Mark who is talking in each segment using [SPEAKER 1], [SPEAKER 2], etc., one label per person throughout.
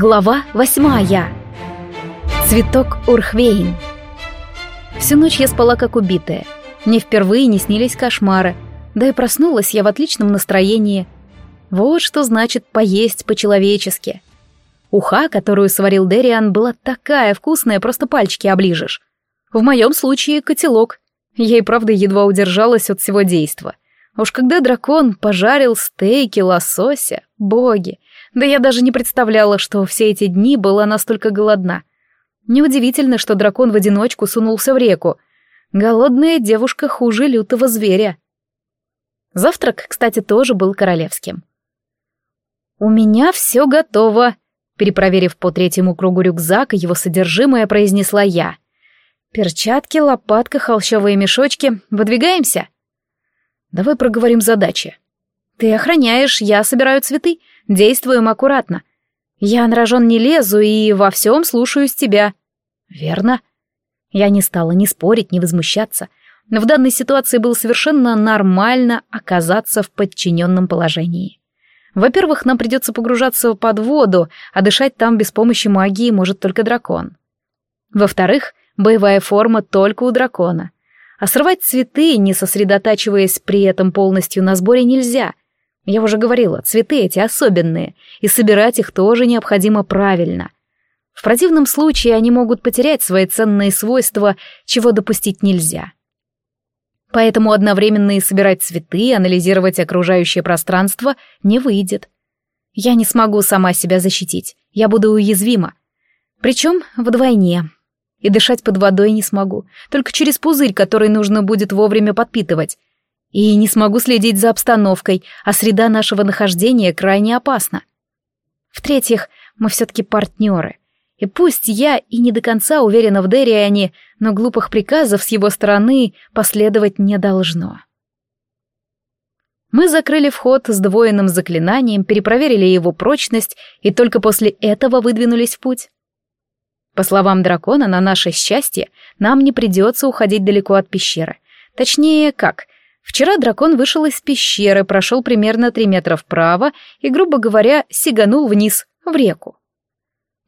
[SPEAKER 1] Глава восьмая. Цветок Урхвейн. Всю ночь я спала как убитая. Мне впервые не снились кошмары. Да и проснулась я в отличном настроении. Вот что значит поесть по-человечески. Уха, которую сварил Дериан, была такая вкусная, просто пальчики оближешь. В моем случае котелок. Я и правда едва удержалась от всего действа. Уж когда дракон пожарил стейки лосося, боги, да я даже не представляла, что все эти дни была настолько голодна. Неудивительно, что дракон в одиночку сунулся в реку. Голодная девушка хуже лютого зверя. Завтрак, кстати, тоже был королевским. «У меня все готово», — перепроверив по третьему кругу рюкзак его содержимое, произнесла я. «Перчатки, лопатка, холщовые мешочки. Выдвигаемся?» «Давай проговорим задачи». «Ты охраняешь, я собираю цветы. Действуем аккуратно. Я на рожон не лезу и во всем слушаюсь тебя. Верно. Я не стала ни спорить, ни возмущаться. Но в данной ситуации было совершенно нормально оказаться в подчиненном положении. Во-первых, нам придется погружаться под воду, а дышать там без помощи магии может только дракон. Во-вторых, боевая форма только у дракона. А срывать цветы, не сосредотачиваясь при этом полностью на сборе, нельзя — я уже говорила, цветы эти особенные, и собирать их тоже необходимо правильно. В противном случае они могут потерять свои ценные свойства, чего допустить нельзя. Поэтому одновременно и собирать цветы, анализировать окружающее пространство не выйдет. Я не смогу сама себя защитить, я буду уязвима. Причем вдвойне. И дышать под водой не смогу, только через пузырь, который нужно будет вовремя подпитывать. И не смогу следить за обстановкой, а среда нашего нахождения крайне опасна. В-третьих, мы все-таки партнеры. И пусть я и не до конца уверена в Дериане, но глупых приказов с его стороны последовать не должно. Мы закрыли вход с двоенным заклинанием, перепроверили его прочность и только после этого выдвинулись в путь. По словам дракона, на наше счастье нам не придется уходить далеко от пещеры. Точнее, как — Вчера дракон вышел из пещеры, прошел примерно три метра вправо и, грубо говоря, сиганул вниз, в реку.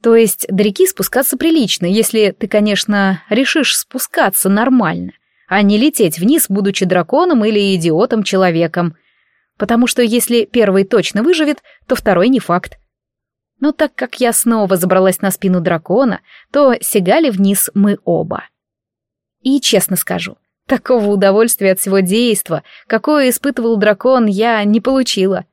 [SPEAKER 1] То есть до реки спускаться прилично, если ты, конечно, решишь спускаться нормально, а не лететь вниз, будучи драконом или идиотом-человеком. Потому что если первый точно выживет, то второй не факт. Но так как я снова забралась на спину дракона, то сигали вниз мы оба. И честно скажу, Такого удовольствия от всего действа, какое испытывал дракон, я не получила.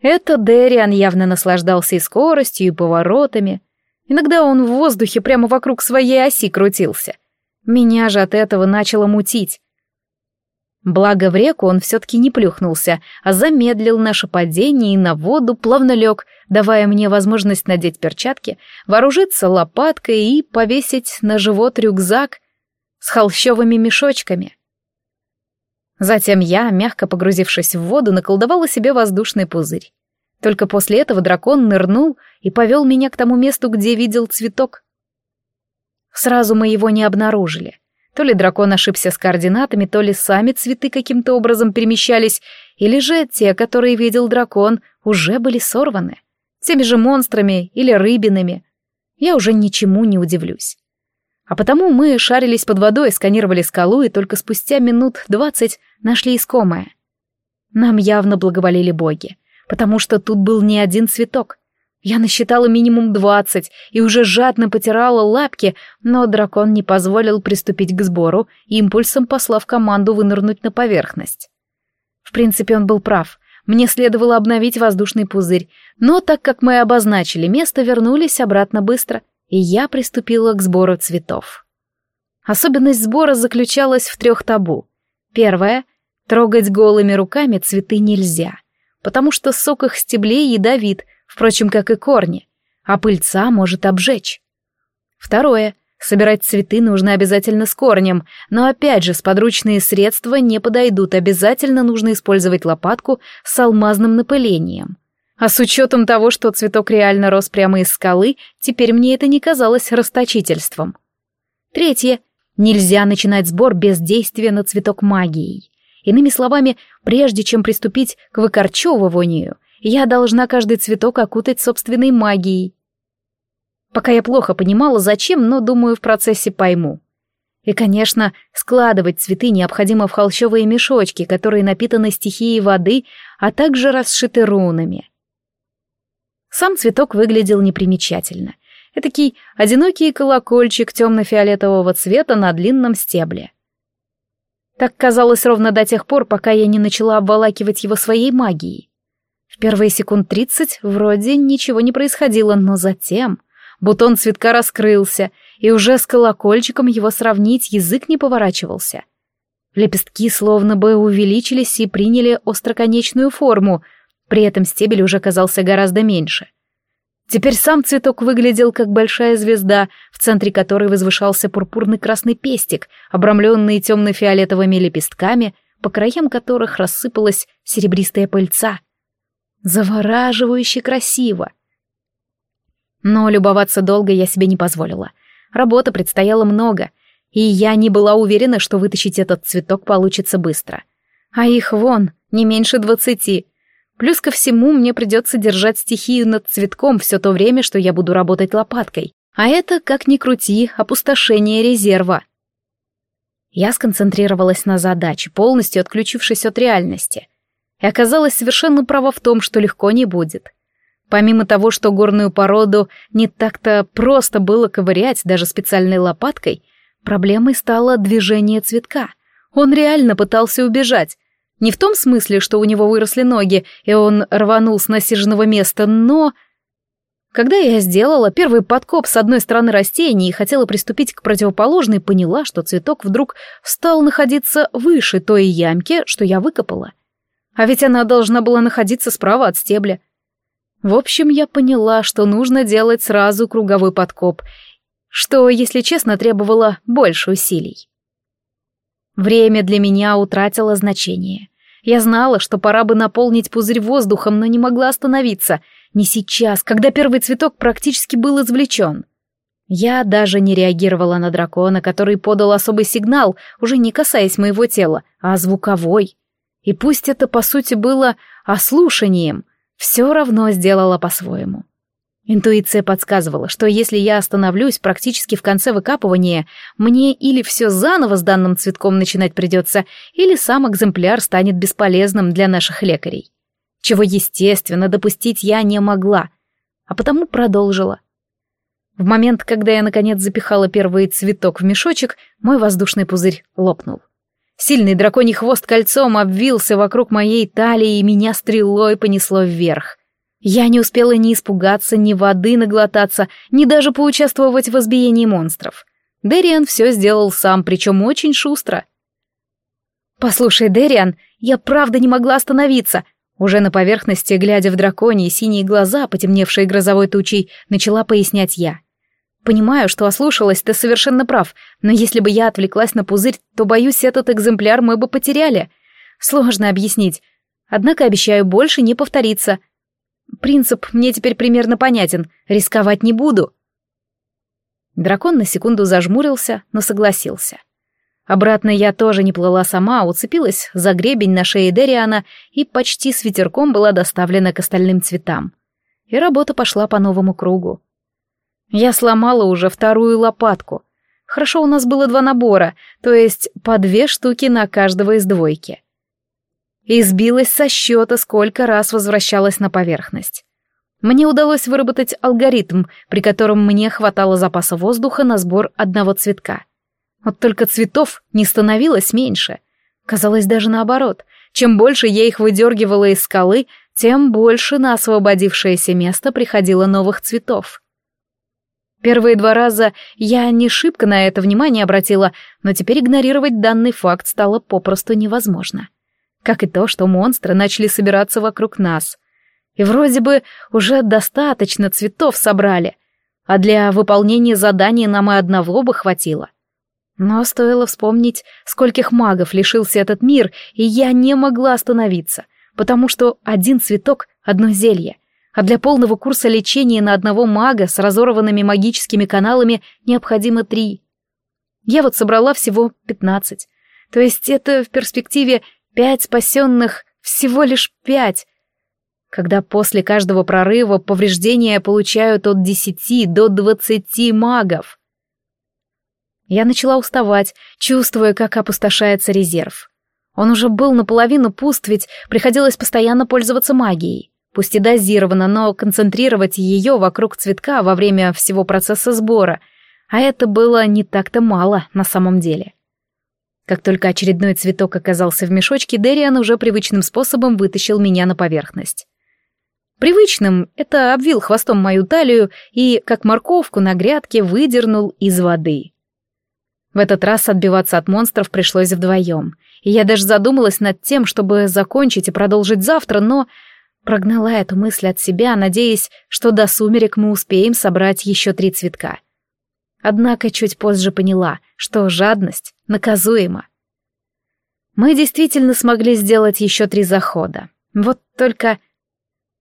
[SPEAKER 1] Это Дериан явно наслаждался и скоростью, и поворотами. Иногда он в воздухе прямо вокруг своей оси крутился. Меня же от этого начало мутить. Благо в реку он все-таки не плюхнулся, а замедлил наше падение и на воду плавно лег, давая мне возможность надеть перчатки, вооружиться лопаткой и повесить на живот рюкзак с холщовыми мешочками. Затем я, мягко погрузившись в воду, наколдовала себе воздушный пузырь. Только после этого дракон нырнул и повел меня к тому месту, где видел цветок. Сразу мы его не обнаружили. То ли дракон ошибся с координатами, то ли сами цветы каким-то образом перемещались, или же те, которые видел дракон, уже были сорваны. Теми же монстрами или рыбинами. Я уже ничему не удивлюсь. А потому мы шарились под водой, сканировали скалу и только спустя минут двадцать нашли искомое. Нам явно благоволили боги, потому что тут был не один цветок. Я насчитала минимум двадцать и уже жадно потирала лапки, но дракон не позволил приступить к сбору, импульсом послав команду вынырнуть на поверхность. В принципе, он был прав. Мне следовало обновить воздушный пузырь, но так как мы обозначили место, вернулись обратно быстро — и я приступила к сбору цветов. Особенность сбора заключалась в трех табу. Первое — трогать голыми руками цветы нельзя, потому что сок их стеблей ядовит, впрочем, как и корни, а пыльца может обжечь. Второе — собирать цветы нужно обязательно с корнем, но опять же сподручные средства не подойдут, обязательно нужно использовать лопатку с алмазным напылением — а с учетом того, что цветок реально рос прямо из скалы, теперь мне это не казалось расточительством. Третье. Нельзя начинать сбор без действия на цветок магией. Иными словами, прежде чем приступить к выкорчевыванию, я должна каждый цветок окутать собственной магией. Пока я плохо понимала, зачем, но, думаю, в процессе пойму. И, конечно, складывать цветы необходимо в холщовые мешочки, которые напитаны стихией воды, а также расшиты рунами. Сам цветок выглядел непримечательно. Этакий одинокий колокольчик темно-фиолетового цвета на длинном стебле. Так казалось ровно до тех пор, пока я не начала обволакивать его своей магией. В первые секунд тридцать вроде ничего не происходило, но затем бутон цветка раскрылся, и уже с колокольчиком его сравнить язык не поворачивался. Лепестки словно бы увеличились и приняли остроконечную форму, при этом стебель уже казался гораздо меньше. Теперь сам цветок выглядел как большая звезда, в центре которой возвышался пурпурный красный пестик, обрамленный темно-фиолетовыми лепестками, по краям которых рассыпалась серебристая пыльца. Завораживающе красиво. Но любоваться долго я себе не позволила. Работы предстояло много, и я не была уверена, что вытащить этот цветок получится быстро. А их вон, не меньше двадцати — Плюс ко всему мне придется держать стихию над цветком все то время, что я буду работать лопаткой. А это, как ни крути, опустошение резерва. Я сконцентрировалась на задаче, полностью отключившись от реальности. И оказалась совершенно права в том, что легко не будет. Помимо того, что горную породу не так-то просто было ковырять даже специальной лопаткой, проблемой стало движение цветка. Он реально пытался убежать, не в том смысле, что у него выросли ноги, и он рванул с насиженного места, но... Когда я сделала первый подкоп с одной стороны растения и хотела приступить к противоположной, поняла, что цветок вдруг стал находиться выше той ямки, что я выкопала. А ведь она должна была находиться справа от стебля. В общем, я поняла, что нужно делать сразу круговой подкоп, что, если честно, требовало больше усилий. Время для меня утратило значение. Я знала, что пора бы наполнить пузырь воздухом, но не могла остановиться. Не сейчас, когда первый цветок практически был извлечен. Я даже не реагировала на дракона, который подал особый сигнал, уже не касаясь моего тела, а звуковой. И пусть это, по сути, было ослушанием, все равно сделала по-своему. Интуиция подсказывала, что если я остановлюсь практически в конце выкапывания, мне или все заново с данным цветком начинать придется, или сам экземпляр станет бесполезным для наших лекарей. Чего, естественно, допустить я не могла, а потому продолжила. В момент, когда я наконец запихала первый цветок в мешочек, мой воздушный пузырь лопнул. Сильный драконий хвост кольцом обвился вокруг моей талии и меня стрелой понесло вверх — я не успела ни испугаться, ни воды наглотаться, ни даже поучаствовать в избиении монстров. Дэриан все сделал сам, причем очень шустро. «Послушай, Дэриан, я правда не могла остановиться», уже на поверхности, глядя в драконьи синие глаза, потемневшие грозовой тучей, начала пояснять я. «Понимаю, что ослушалась, ты совершенно прав, но если бы я отвлеклась на пузырь, то, боюсь, этот экземпляр мы бы потеряли. Сложно объяснить. Однако обещаю больше не повториться. Принцип мне теперь примерно понятен. Рисковать не буду. Дракон на секунду зажмурился, но согласился. Обратно я тоже не плыла сама, уцепилась за гребень на шее Дериана и почти с ветерком была доставлена к остальным цветам. И работа пошла по новому кругу. Я сломала уже вторую лопатку. Хорошо у нас было два набора, то есть по две штуки на каждого из двойки и сбилась со счета, сколько раз возвращалась на поверхность. Мне удалось выработать алгоритм, при котором мне хватало запаса воздуха на сбор одного цветка. Вот только цветов не становилось меньше. Казалось даже наоборот. Чем больше я их выдергивала из скалы, тем больше на освободившееся место приходило новых цветов. Первые два раза я не шибко на это внимание обратила, но теперь игнорировать данный факт стало попросту невозможно как и то, что монстры начали собираться вокруг нас. И вроде бы уже достаточно цветов собрали, а для выполнения задания нам и одного бы хватило. Но стоило вспомнить, скольких магов лишился этот мир, и я не могла остановиться, потому что один цветок — одно зелье, а для полного курса лечения на одного мага с разорванными магическими каналами необходимо три. Я вот собрала всего пятнадцать. То есть это в перспективе Пять спасенных, всего лишь пять. когда после каждого прорыва повреждения получают от 10 до 20 магов. Я начала уставать, чувствуя, как опустошается резерв. Он уже был наполовину пуст, ведь приходилось постоянно пользоваться магией. Пусть и дозированно, но концентрировать ее вокруг цветка во время всего процесса сбора. А это было не так-то мало на самом деле. Как только очередной цветок оказался в мешочке, Дериан уже привычным способом вытащил меня на поверхность. Привычным это обвил хвостом мою талию и, как морковку на грядке, выдернул из воды. В этот раз отбиваться от монстров пришлось вдвоем, и я даже задумалась над тем, чтобы закончить и продолжить завтра, но прогнала эту мысль от себя, надеясь, что до сумерек мы успеем собрать еще три цветка. Однако чуть позже поняла, что жадность наказуема. Мы действительно смогли сделать еще три захода. Вот только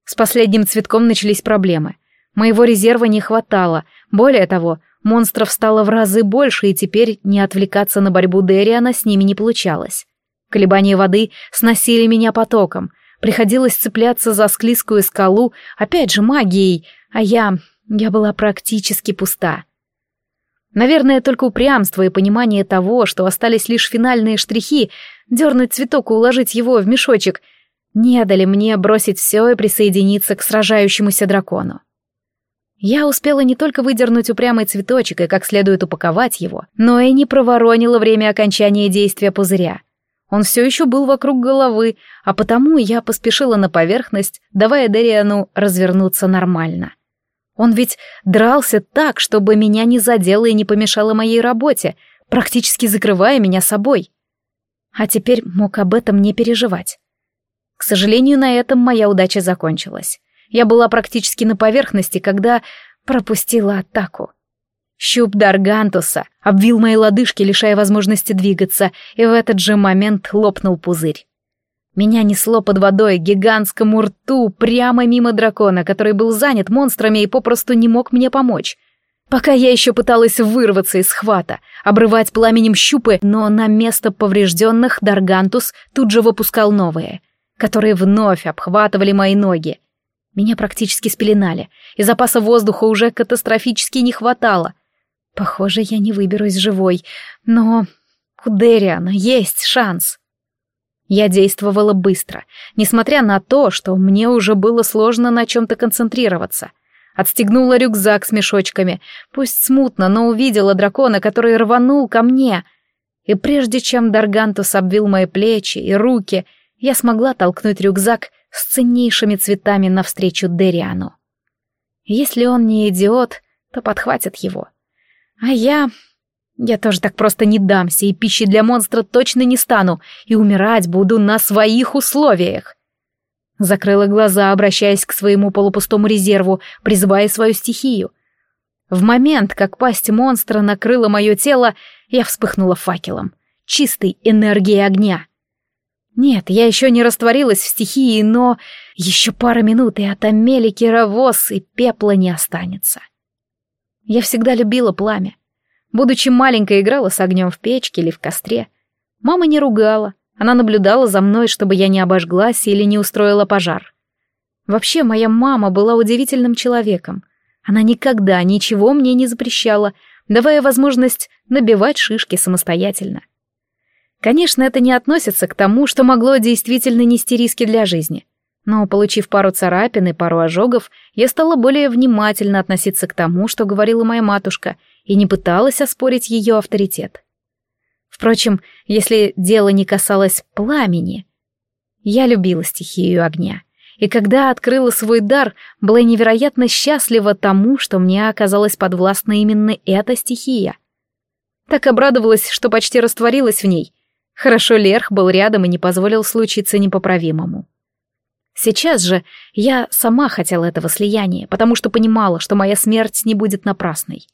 [SPEAKER 1] с последним цветком начались проблемы. Моего резерва не хватало. Более того, монстров стало в разы больше, и теперь не отвлекаться на борьбу Дериана с ними не получалось. Колебания воды сносили меня потоком. Приходилось цепляться за склизкую скалу, опять же магией, а я... я была практически пуста. Наверное, только упрямство и понимание того, что остались лишь финальные штрихи, дернуть цветок и уложить его в мешочек — не дали мне бросить все и присоединиться к сражающемуся дракону. Я успела не только выдернуть упрямый цветочек и как следует упаковать его, но и не проворонила время окончания действия пузыря. Он все еще был вокруг головы, а потому я поспешила на поверхность, давая Дериану развернуться нормально. Он ведь дрался так, чтобы меня не задело и не помешало моей работе, практически закрывая меня собой. А теперь мог об этом не переживать. К сожалению, на этом моя удача закончилась. Я была практически на поверхности, когда пропустила атаку. Щуп Даргантуса обвил мои лодыжки, лишая возможности двигаться, и в этот же момент лопнул пузырь. Меня несло под водой гигантскому рту прямо мимо дракона, который был занят монстрами и попросту не мог мне помочь. Пока я еще пыталась вырваться из хвата, обрывать пламенем щупы, но на место поврежденных Даргантус тут же выпускал новые — которые вновь обхватывали мои ноги. Меня практически спеленали, и запаса воздуха уже катастрофически не хватало. Похоже, я не выберусь живой, но у Дериана есть шанс. Я действовала быстро, несмотря на то, что мне уже было сложно на чем-то концентрироваться. Отстегнула рюкзак с мешочками, пусть смутно, но увидела дракона, который рванул ко мне. И прежде чем Даргантус обвил мои плечи и руки, я смогла толкнуть рюкзак с ценнейшими цветами навстречу Дериану. Если он не идиот, то подхватит его. А я... Я тоже так просто не дамся, и пищи для монстра точно не стану, и умирать буду на своих условиях. Закрыла глаза, обращаясь к своему полупустому резерву, призывая свою стихию. В момент, как пасть монстра накрыла мое тело, я вспыхнула факелом, чистой энергией огня. Нет, я еще не растворилась в стихии, но еще пара минут, и от Амели кировоз и пепла не останется. Я всегда любила пламя. Будучи маленькой, играла с огнем в печке или в костре. Мама не ругала, она наблюдала за мной, чтобы я не обожглась или не устроила пожар. Вообще, моя мама была удивительным человеком. Она никогда ничего мне не запрещала, давая возможность набивать шишки самостоятельно. Конечно, это не относится к тому, что могло действительно нести риски для жизни. Но, получив пару царапин и пару ожогов, я стала более внимательно относиться к тому, что говорила моя матушка, и не пыталась оспорить ее авторитет. Впрочем, если дело не касалось пламени, я любила стихию огня. И когда открыла свой дар, была невероятно счастлива тому, что мне оказалась подвластна именно эта стихия. Так обрадовалась, что почти растворилась в ней, Хорошо Лерх был рядом и не позволил случиться непоправимому. Сейчас же я сама хотела этого слияния, потому что понимала, что моя смерть не будет напрасной.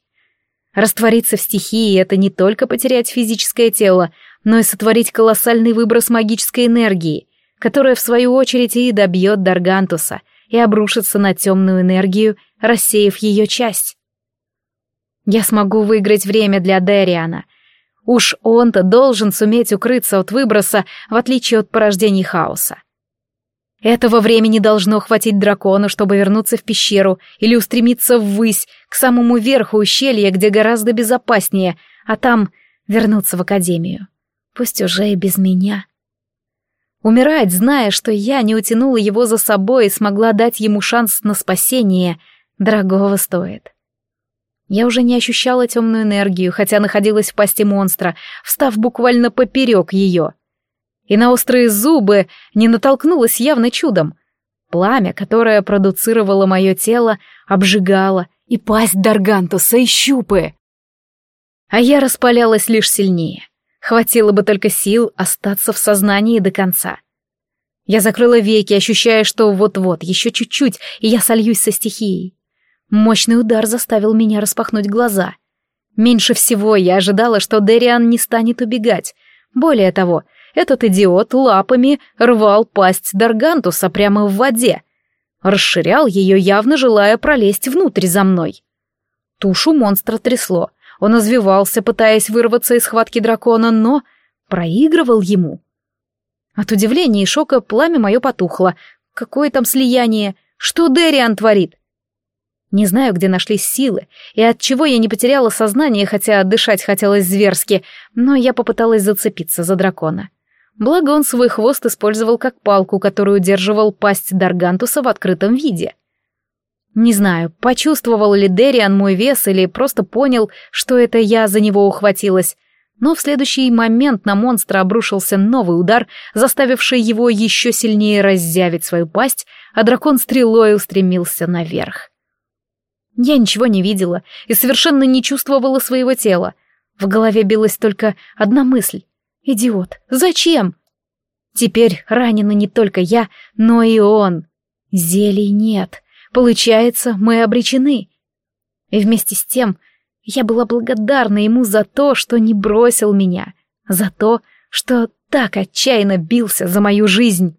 [SPEAKER 1] Раствориться в стихии — это не только потерять физическое тело, но и сотворить колоссальный выброс магической энергии, которая, в свою очередь, и добьет Даргантуса и обрушится на темную энергию, рассеяв ее часть. Я смогу выиграть время для Дериана, Уж он-то должен суметь укрыться от выброса, в отличие от порождений хаоса. Этого времени должно хватить дракону, чтобы вернуться в пещеру или устремиться ввысь, к самому верху ущелья, где гораздо безопаснее, а там вернуться в академию. Пусть уже и без меня. Умирать, зная, что я не утянула его за собой и смогла дать ему шанс на спасение, дорогого стоит. Я уже не ощущала темную энергию, хотя находилась в пасти монстра, встав буквально поперек ее. И на острые зубы не натолкнулась явно чудом. Пламя, которое продуцировало мое тело, обжигало, и пасть Даргантуса и щупы. А я распалялась лишь сильнее. Хватило бы только сил остаться в сознании до конца. Я закрыла веки, ощущая, что вот-вот, еще чуть-чуть, и я сольюсь со стихией. Мощный удар заставил меня распахнуть глаза. Меньше всего я ожидала, что Дериан не станет убегать. Более того, этот идиот лапами рвал пасть Даргантуса прямо в воде. Расширял ее, явно желая пролезть внутрь за мной. Тушу монстра трясло — он извивался, пытаясь вырваться из схватки дракона, но проигрывал ему. От удивления и шока пламя мое потухло. Какое там слияние? Что Дериан творит? Не знаю, где нашлись силы, и от чего я не потеряла сознание, хотя дышать хотелось зверски, но я попыталась зацепиться за дракона. Благо он свой хвост использовал как палку, которую удерживал пасть Даргантуса в открытом виде. Не знаю, почувствовал ли Дериан мой вес или просто понял, что это я за него ухватилась. Но в следующий момент на монстра обрушился новый удар, заставивший его еще сильнее раззявить свою пасть, а дракон стрелой устремился наверх. Я ничего не видела и совершенно не чувствовала своего тела. В голове билась только одна мысль. «Идиот! Зачем?» Теперь ранена не только я, но и он. Зелий нет. Получается, мы обречены. И вместе с тем я была благодарна ему за то, что не бросил меня, за то, что так отчаянно бился за мою жизнь.